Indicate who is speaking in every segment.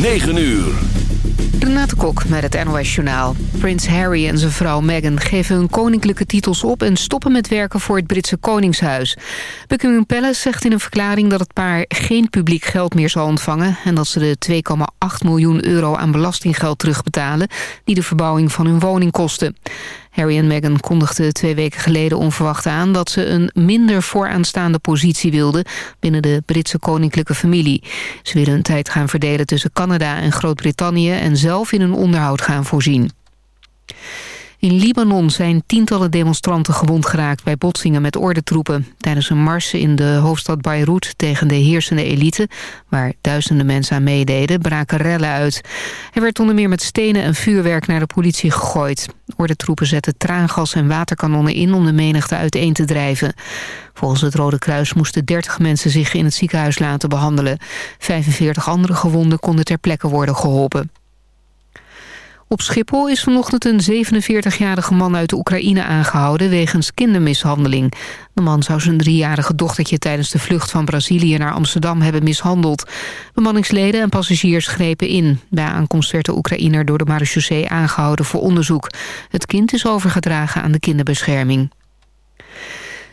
Speaker 1: 9 uur.
Speaker 2: Renate Kok met het NOS Journaal. Prins Harry en zijn vrouw Meghan geven hun koninklijke titels op... en stoppen met werken voor het Britse Koningshuis. Buckingham Palace zegt in een verklaring dat het paar geen publiek geld meer zal ontvangen... en dat ze de 2,8 miljoen euro aan belastinggeld terugbetalen... die de verbouwing van hun woning kostte. Harry en Meghan kondigden twee weken geleden onverwacht aan... dat ze een minder vooraanstaande positie wilden... binnen de Britse koninklijke familie. Ze willen een tijd gaan verdelen tussen Canada en Groot-Brittannië... en zelf in een onderhoud gaan voorzien. In Libanon zijn tientallen demonstranten gewond geraakt bij botsingen met ordentroepen. Tijdens een mars in de hoofdstad Beirut tegen de heersende elite, waar duizenden mensen aan meededen, braken rellen uit. Er werd onder meer met stenen en vuurwerk naar de politie gegooid. Ordentroepen zetten traangas en waterkanonnen in om de menigte uiteen te drijven. Volgens het Rode Kruis moesten 30 mensen zich in het ziekenhuis laten behandelen. 45 andere gewonden konden ter plekke worden geholpen. Op Schiphol is vanochtend een 47-jarige man uit de Oekraïne aangehouden wegens kindermishandeling. De man zou zijn driejarige dochtertje tijdens de vlucht van Brazilië naar Amsterdam hebben mishandeld. Bemanningsleden en passagiers grepen in. Bij aankomst werd de Oekraïner door de marechaussee aangehouden voor onderzoek. Het kind is overgedragen aan de kinderbescherming.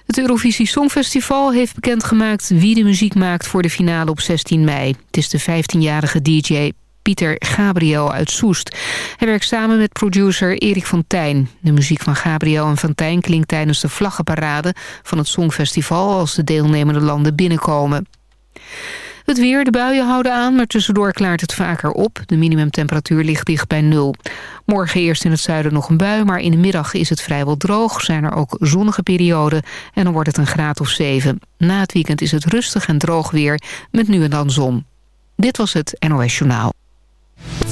Speaker 2: Het Eurovisie Songfestival heeft bekendgemaakt wie de muziek maakt voor de finale op 16 mei. Het is de 15-jarige DJ Pieter Gabriel uit Soest. Hij werkt samen met producer Erik van Tijn. De muziek van Gabriel en van Tijn klinkt tijdens de vlaggenparade van het Songfestival als de deelnemende landen binnenkomen. Het weer, de buien houden aan, maar tussendoor klaart het vaker op. De minimumtemperatuur ligt dicht bij nul. Morgen eerst in het zuiden nog een bui, maar in de middag is het vrijwel droog. Zijn er ook zonnige perioden en dan wordt het een graad of zeven. Na het weekend is het rustig en droog weer, met nu en dan zon. Dit was het NOS Journaal.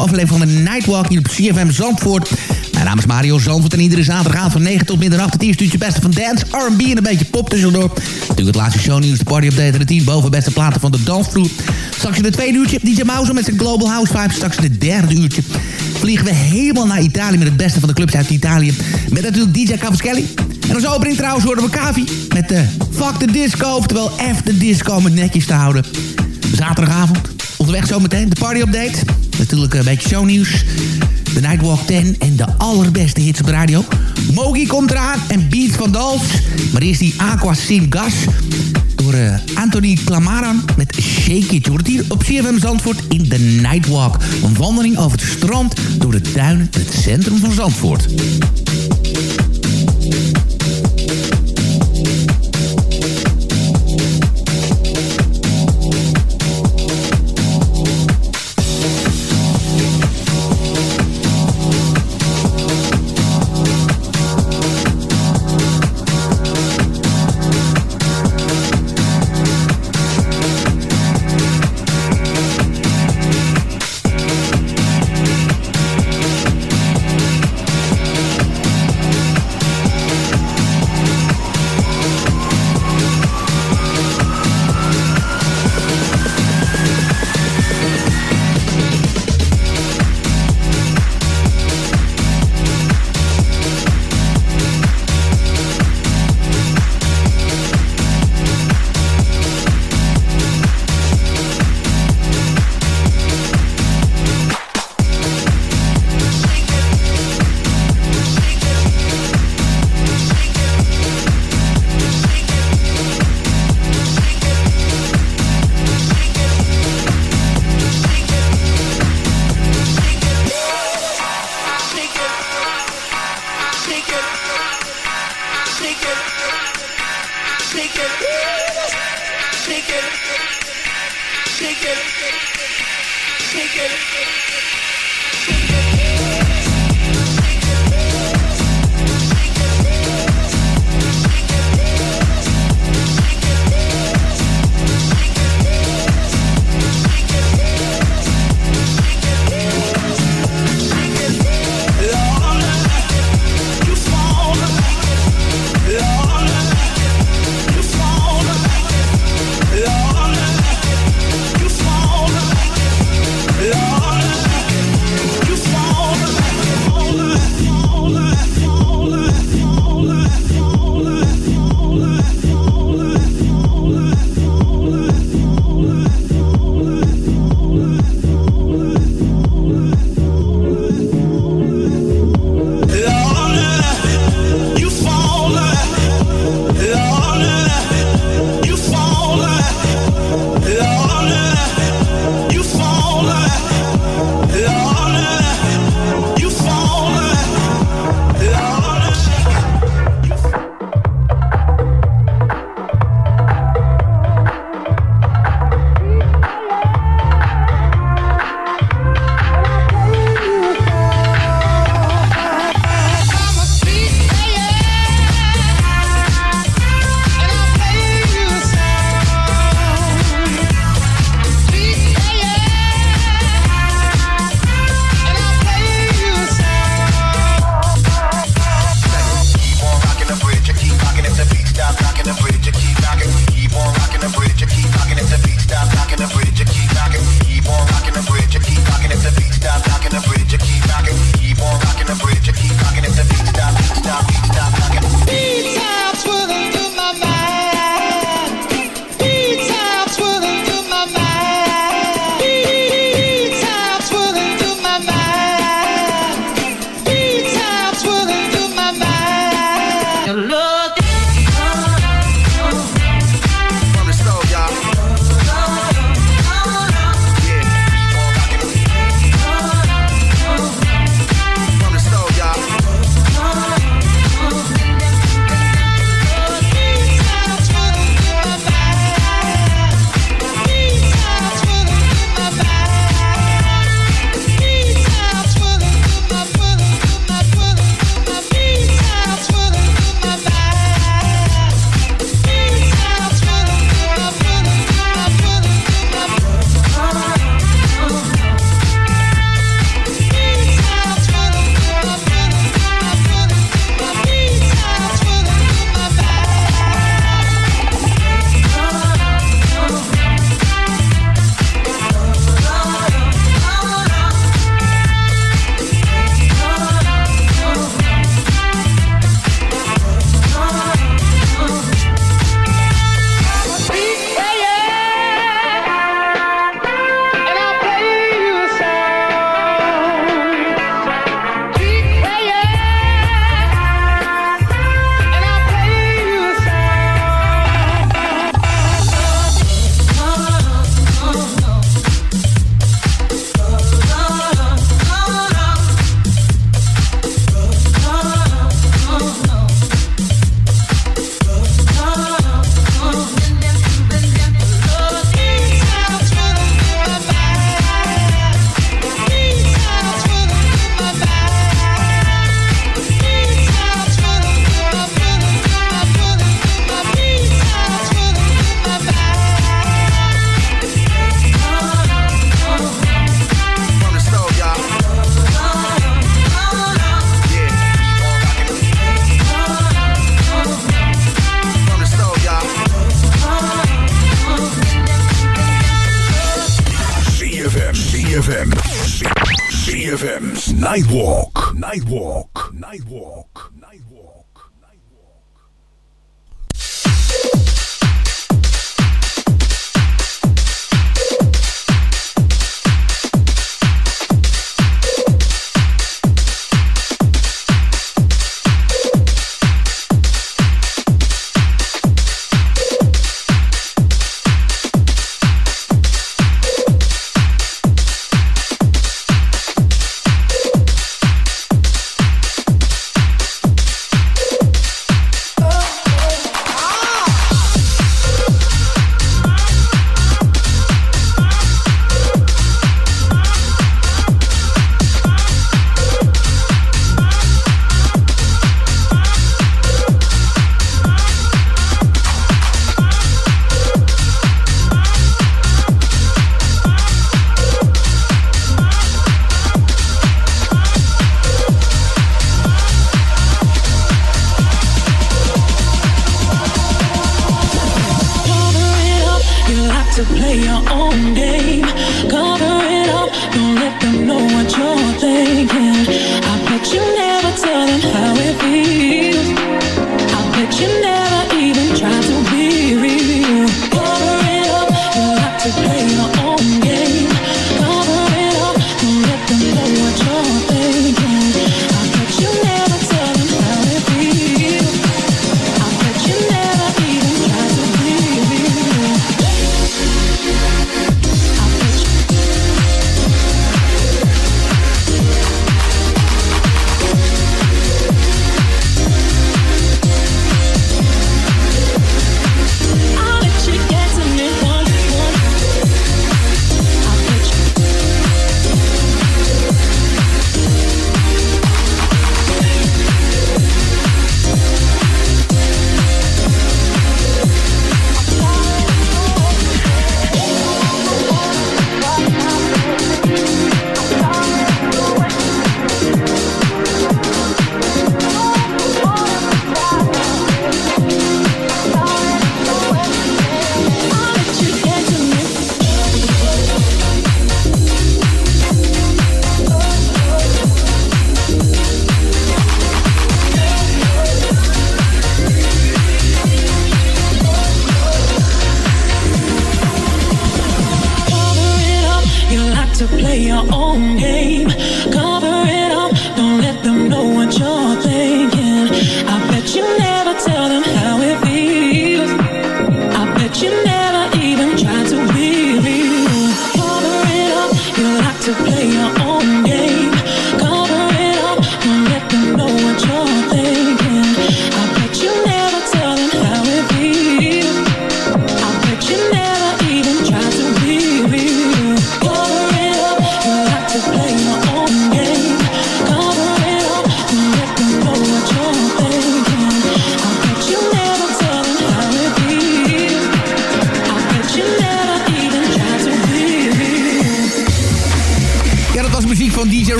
Speaker 3: Aflevering van de Nightwalk hier op CFM Zandvoort. Mijn naam is Mario Zandvoort en iedere zaterdagavond van 9 tot middernacht... het eerste uurtje beste van dance, R&B en een beetje pop tussendoor. Natuurlijk het laatste shownieuws, de party update en de 10 boven beste platen van de dansvloer. Straks in het tweede uurtje DJ Mouse met zijn Global House Vibes. Straks in het derde uurtje vliegen we helemaal naar Italië... met het beste van de clubs uit Italië. Met natuurlijk DJ Cavaschelli. En als opening trouwens horen we Kavi met de Fuck the Disco... oftewel F the Disco om het netjes te houden. Zaterdagavond Onderweg zometeen de party update. Natuurlijk een beetje shownieuws. De Nightwalk 10 en de allerbeste hits op de radio. Mogi komt eraan en Beat van Dals. Maar eerst die Aqua Sin Gas. Door eh, Anthony Clamaran met Shake It. Je hoort hier op CFM Zandvoort in de Nightwalk. Een wandeling over het strand, door de tuinen in het centrum van Zandvoort.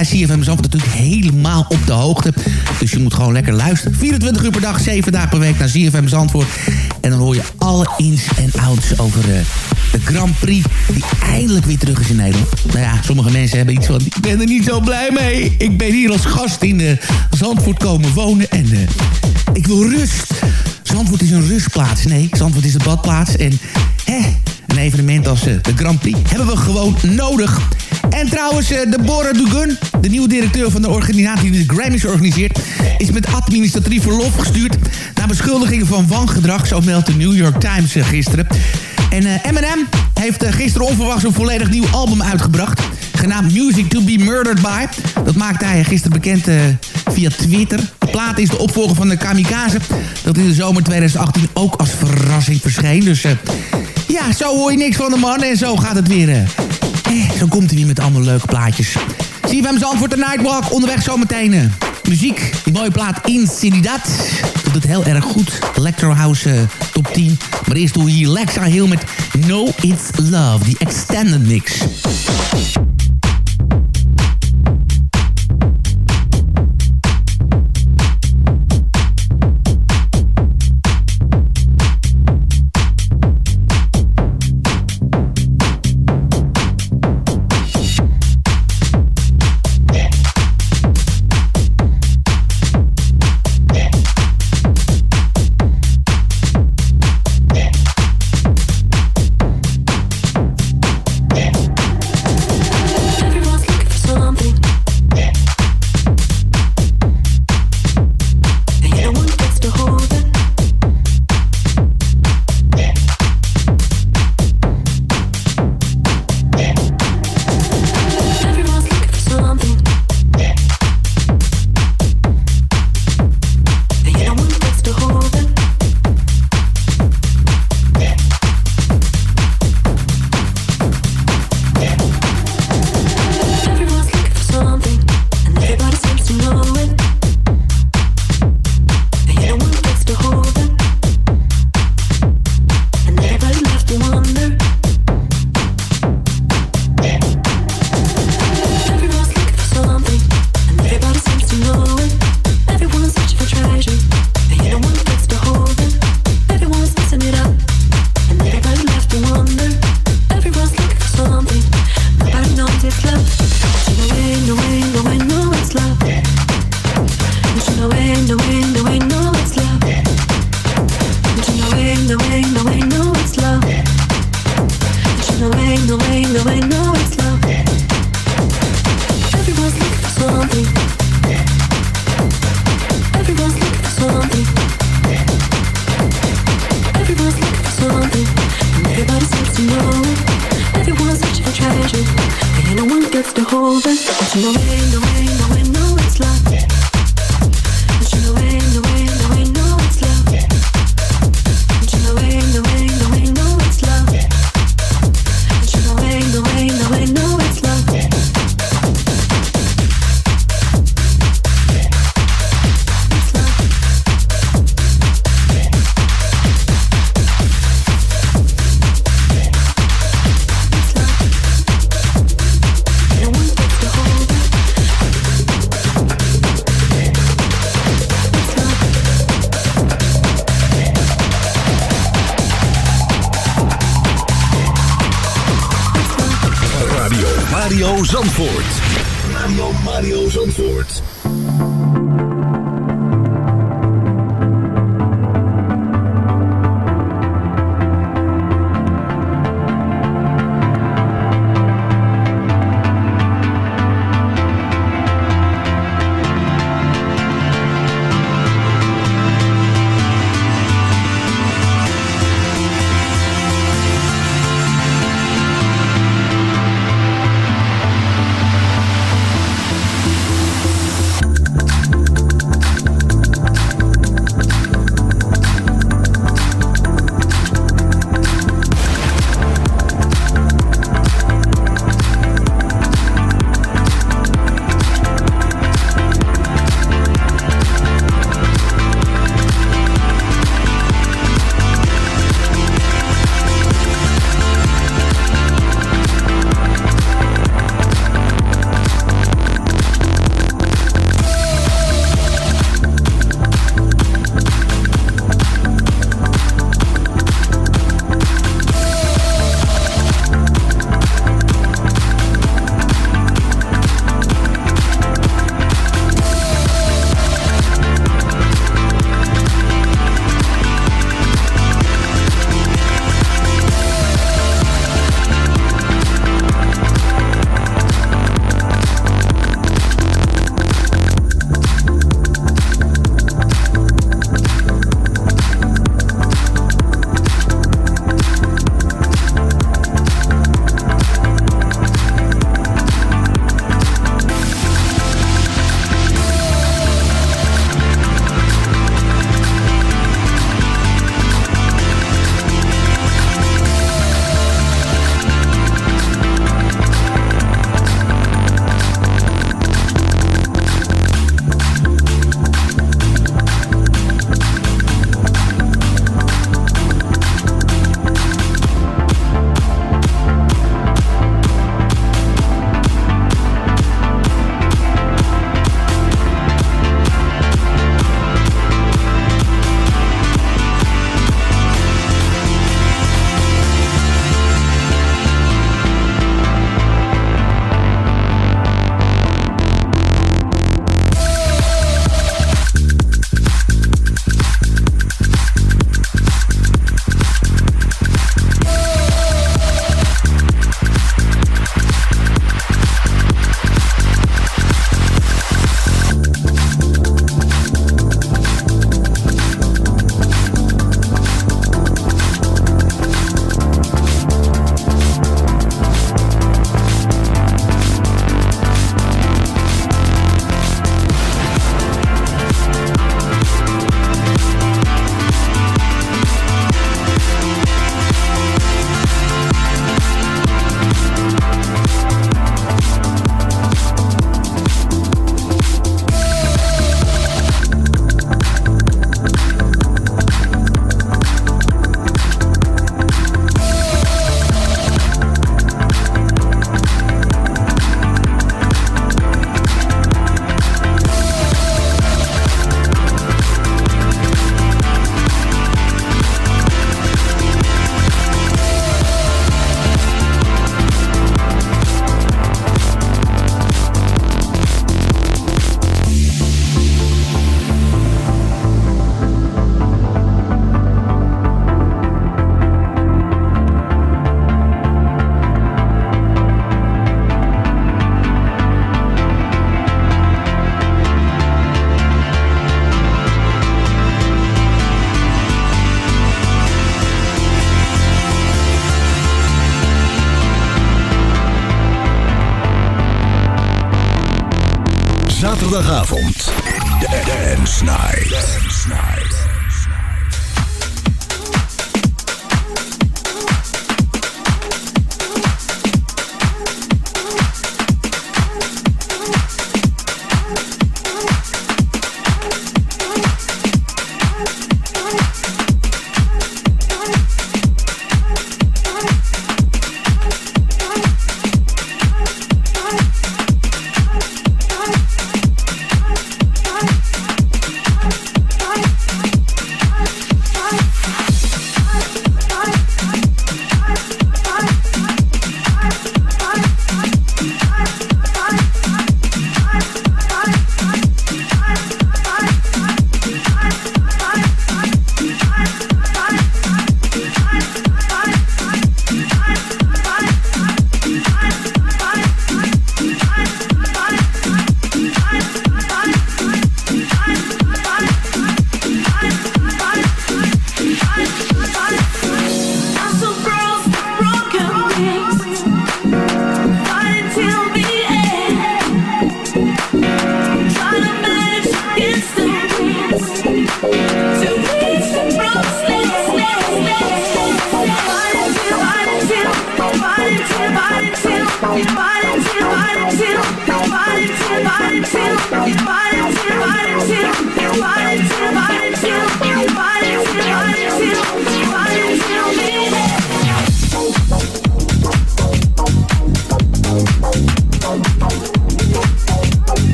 Speaker 3: Bij CFM natuurlijk helemaal op de hoogte. Dus je moet gewoon lekker luisteren. 24 uur per dag, 7 dagen per week naar CFM Zandvoort. En dan hoor je alle ins en outs over eh, de Grand Prix die eindelijk weer terug is in Nederland. Nou ja, sommige mensen hebben iets van, ik ben er niet zo blij mee. Ik ben hier als gast in eh, Zandvoort komen wonen en eh, ik wil rust. Zandvoort is een rustplaats. Nee, Zandvoort is een badplaats. En hè, een evenement als de Grand Prix hebben we gewoon nodig. En trouwens, eh, Deborah Dugun, de nieuwe directeur van de organisatie die de Grammys organiseert... is met administratief verlof gestuurd... na beschuldigingen van wangedrag, zo meldt de New York Times eh, gisteren. En eh, Eminem heeft gisteren onverwachts een volledig nieuw album uitgebracht... genaamd Music to be Murdered by. Dat maakte hij gisteren bekend via Twitter. De plaat is de opvolger van de Kamikaze... dat in de zomer 2018 ook als verrassing verscheen. Dus ja, zo hoor je niks van de man en zo gaat het weer... eh, zo komt hij weer met allemaal leuke plaatjes. CFM Zandvoort de Nightwalk. Onderweg zometeen eh, muziek. Die mooie plaat Incididad. Dat doet heel erg goed. Electro House eh, top 10. Maar eerst doe je hier Lexa Hill met
Speaker 4: No It's Love, the extended mix.
Speaker 1: Mario Zandvoort. Namelijk Mario Zandvoort. Bye.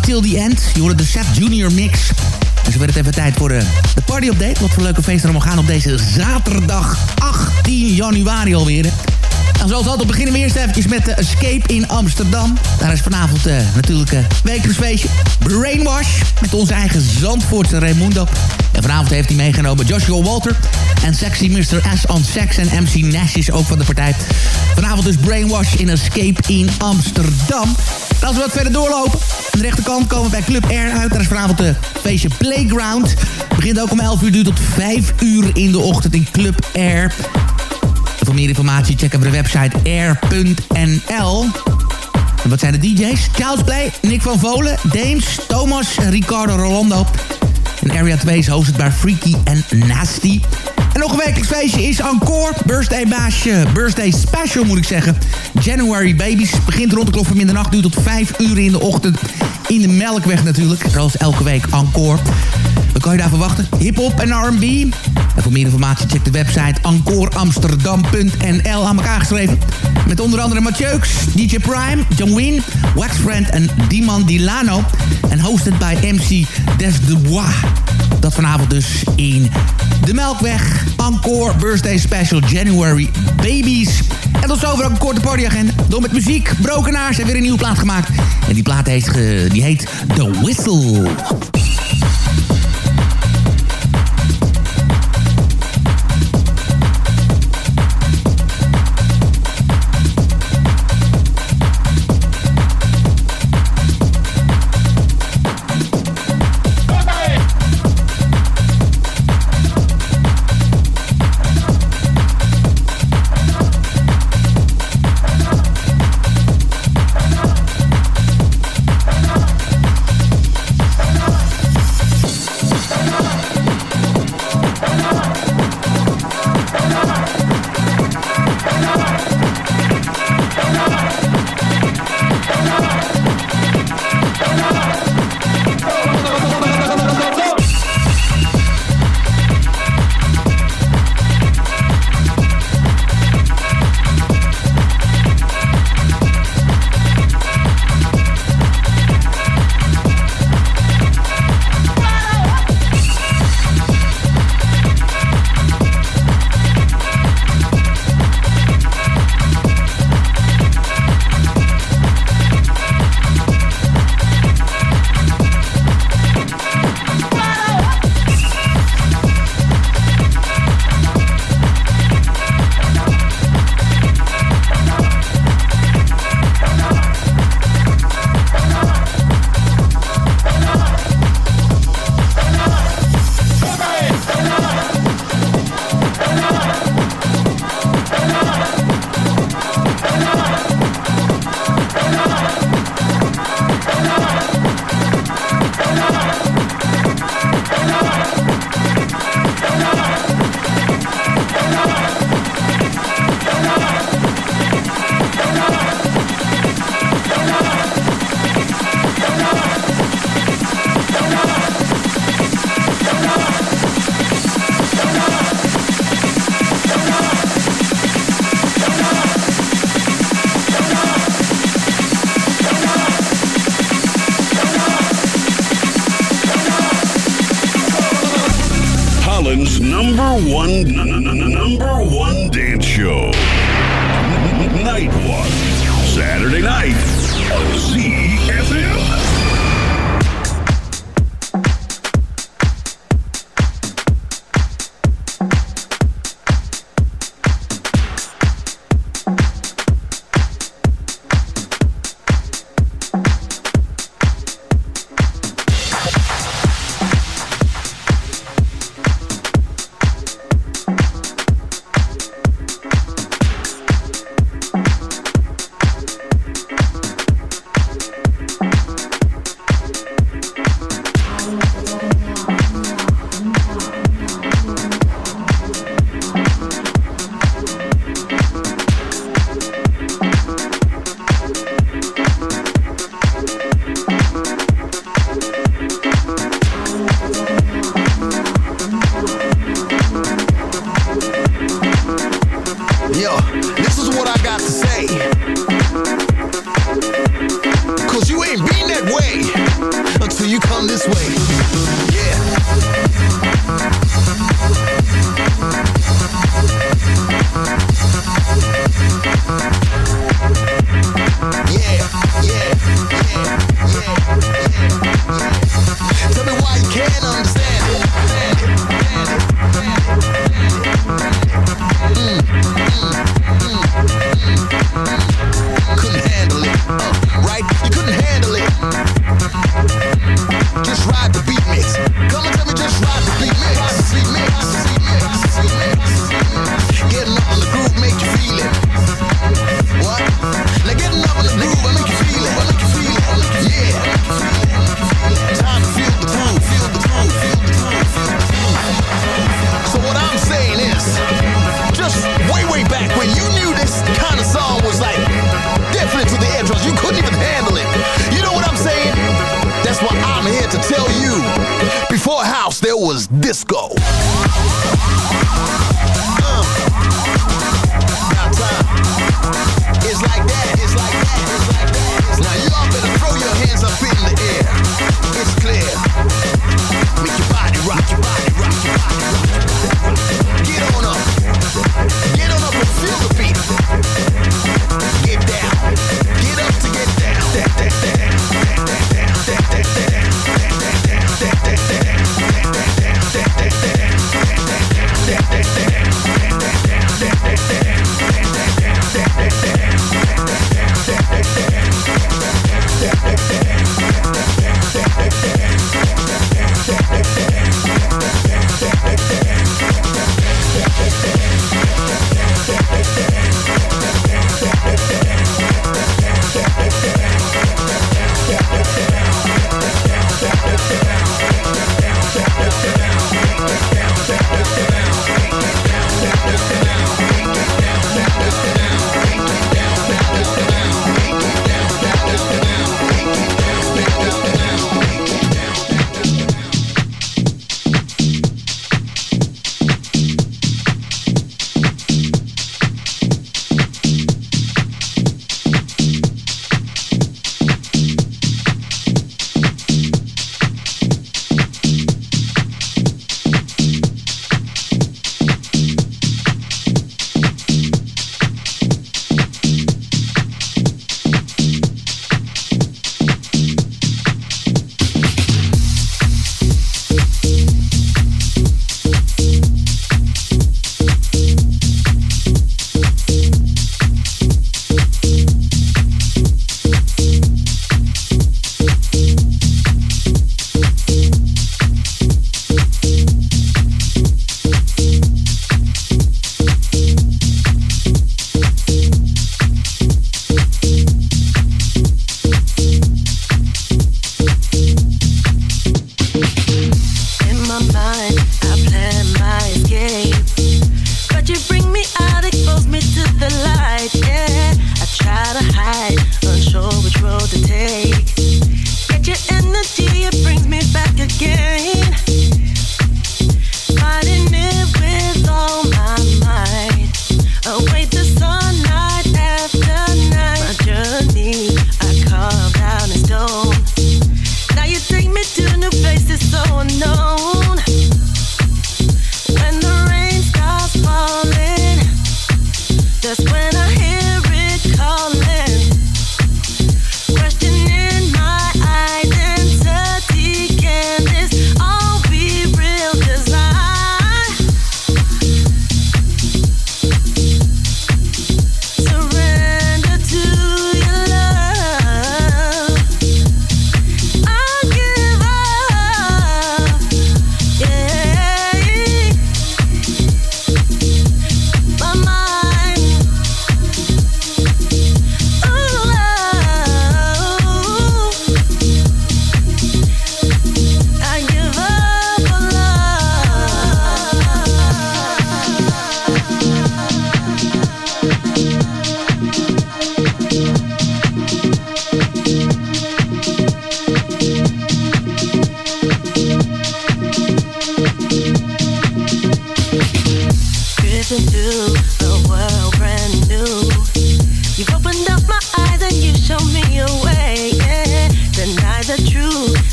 Speaker 3: Till the End. Je hoorde de Seth Junior mix. Zo werd het even tijd voor uh, de party update. Wat voor leuke feesten er allemaal gaan op deze zaterdag 18 januari alweer. En zoals altijd beginnen we eerst even met de Escape in Amsterdam. Daar is vanavond uh, natuurlijk een. Brainwash met onze eigen Zandvoortse Raimundo. Vanavond heeft hij meegenomen Joshua Walter en Sexy Mr. S on Sex en MC Nash is ook van de partij. Vanavond dus Brainwash in Escape in Amsterdam. En als we wat verder doorlopen, aan de rechterkant komen we bij Club Air uit. Daar is vanavond de feestje Playground. Begint ook om 11 uur, duurt tot 5 uur in de ochtend in Club Air. voor meer informatie check even de website air.nl. En wat zijn de DJ's? Child's Play, Nick van Volen, Deems, Thomas Ricardo Rolando. En Area 2 is hosted bij Freaky en Nasty. En nog een wekelijks feestje is Encore. Birthday baasje, birthday special moet ik zeggen. January Babies begint rond de klok van middernacht. Duurt tot 5 uur in de ochtend. In de Melkweg natuurlijk. Zoals elke week Encore. Wat kan je daar verwachten? Hip-hop en R&B. En voor meer informatie check de website encoreamsterdam.nl aan elkaar geschreven. Met onder andere Mathieux, DJ Prime, John Win, Waxfriend en Diman Dilano. En hosted bij MC Des Dubois. Dat vanavond dus in de Melkweg. Encore Birthday Special January Babies. En tot zover
Speaker 5: over een korte partyagenda. Door met muziek. Brokenaars hebben weer een nieuwe plaat gemaakt. En die plaat heet, die heet The Whistle.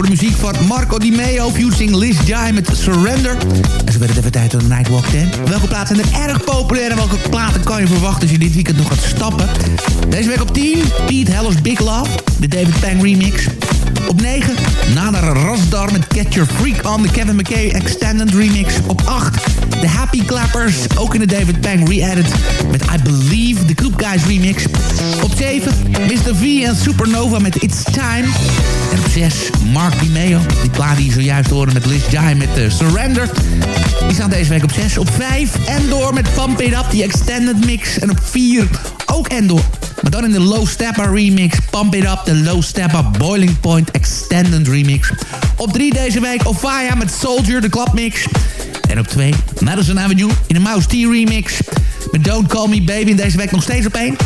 Speaker 3: Van Zandvoort. Hoor de muziek van Marco Di Meo, fusing Liz Jai met Surrender. En zo werd het even tijd aan de Nightwalk 10. Welke plaatsen zijn er erg populair en welke platen kan je verwachten als je dit weekend nog gaat stappen? Deze week op 10, Pete Heller's Big Love, de David Pang remix. Op 9, Nader Rasdar met Get Your Freak On, de Kevin McKay Extended Remix. Op 8, The Happy Clappers, ook in de David Pang re-edit met I Believe, de Club Guys remix. Op 7, Mr. V en Supernova met It's Time. En op 6, Mark Dimeo, die plaat die je zojuist hoorde met Liz Jai met uh, Surrender. Die staan deze week op 6. Op 5, Endor met Pump It Up, die Extended Mix. En op 4, ook Endor maar dan in de Low Steppa remix. Pump It Up, de Low Steppa Boiling Point Extended remix. Op 3 deze week Ofaya met Soldier, de clubmix. En op 2 Madison Avenue in de Mouse T remix. Met Don't Call Me Baby. En deze week nog steeds op 1.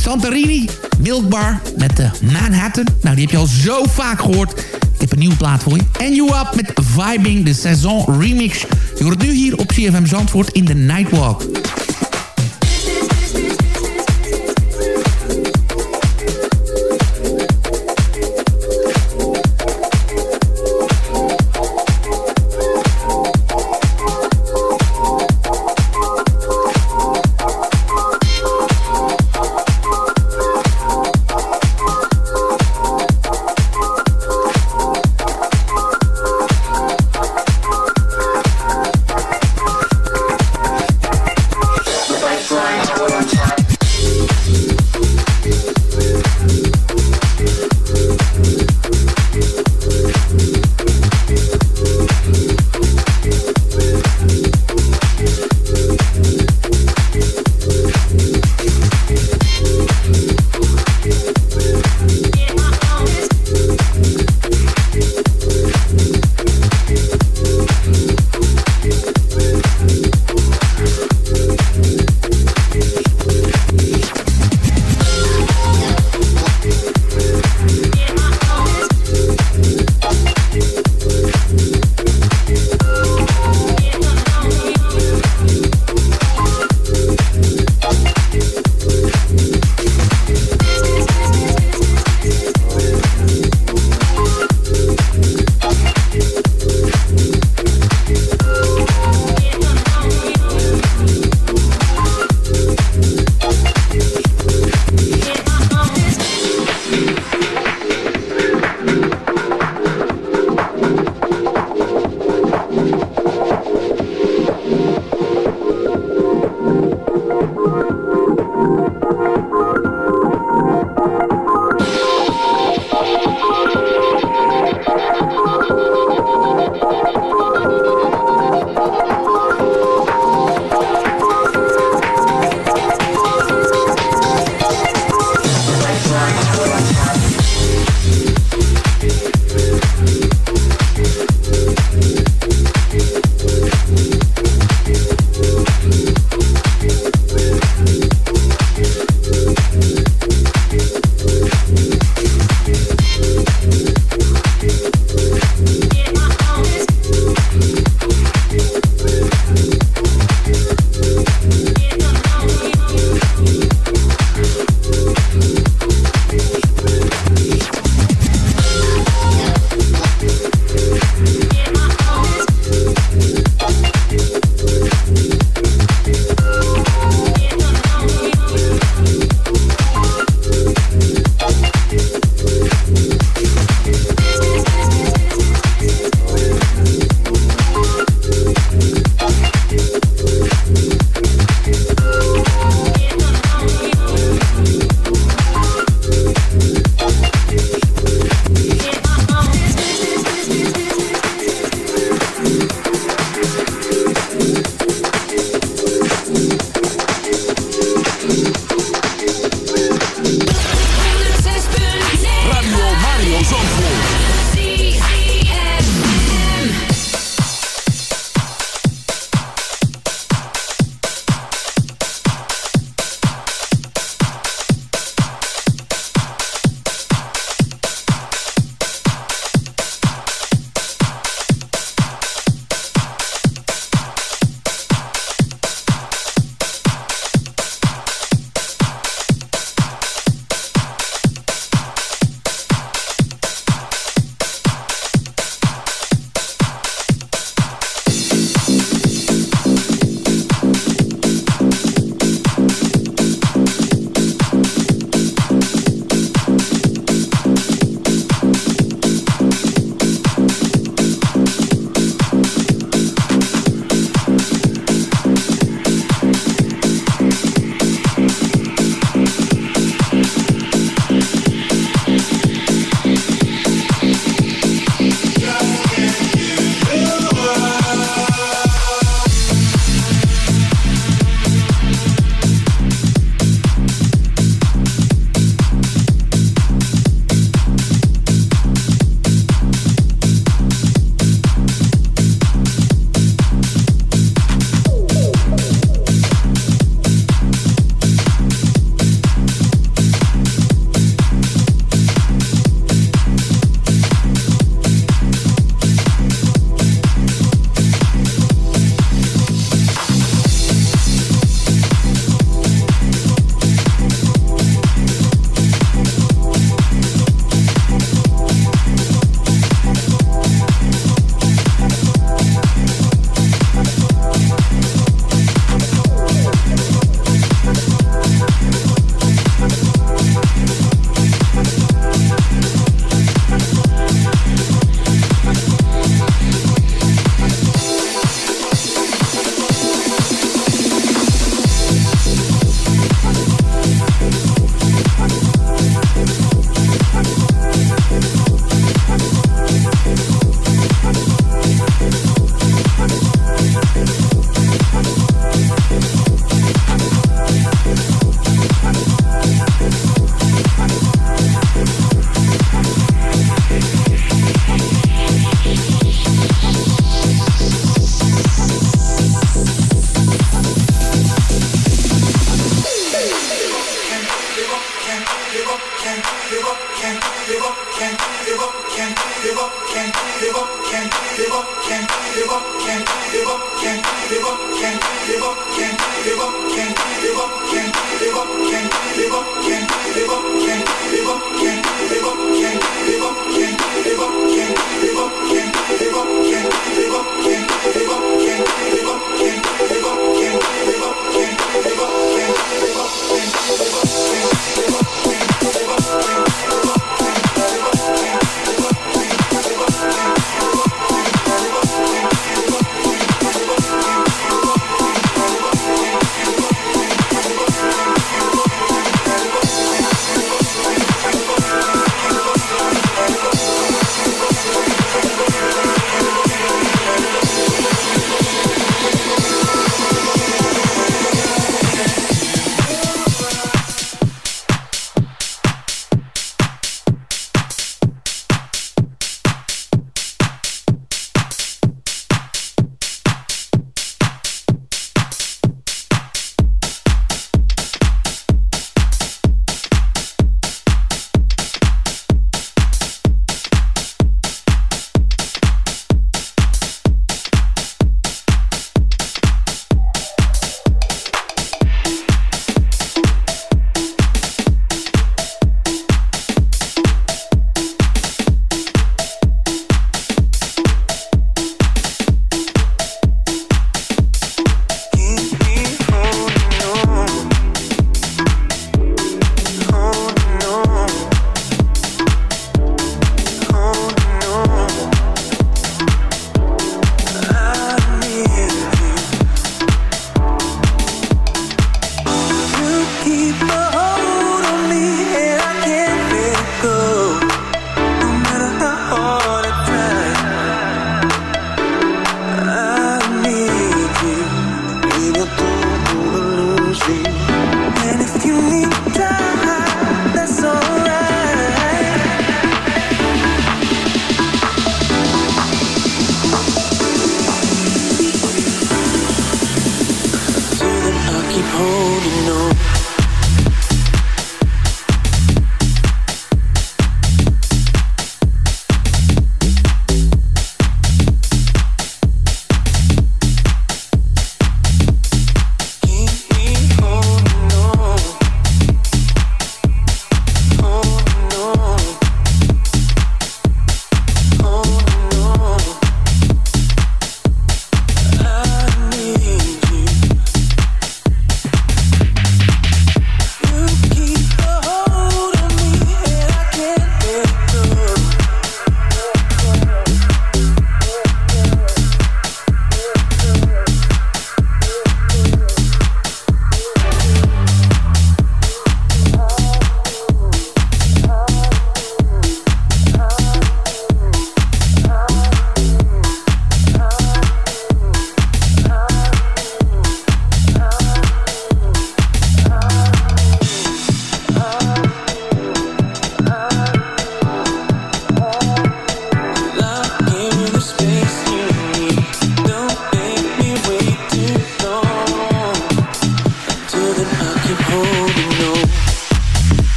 Speaker 3: Santorini, Milk Bar met de Manhattan. Nou, die heb je al zo vaak gehoord. Ik heb een nieuwe plaat voor je. And You Up met Vibing, de Saison remix. Je hoort het nu hier op CFM Zandvoort in de Nightwalk.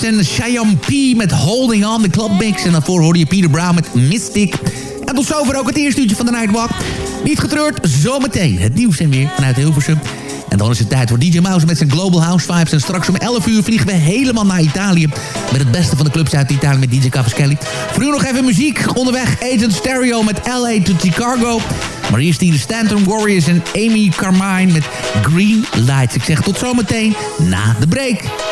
Speaker 3: En Cheyenne P met Holding On, de clubmix. En daarvoor hoorde je Peter Brown met Mystic. En tot zover ook het eerste uurtje van de Nightwalk. Niet getreurd, zometeen het nieuws en weer vanuit Hilversum. En dan is het tijd voor DJ Mouse met zijn Global House Vibes. En straks om 11 uur vliegen we helemaal naar Italië. Met het beste van de clubs uit Italië met DJ Cavaschelli. Voor u nog even muziek. Onderweg Agent Stereo met LA to Chicago. Maar eerst hier Stanton Warriors en Amy Carmine met Green Lights. Ik zeg tot zometeen na de break.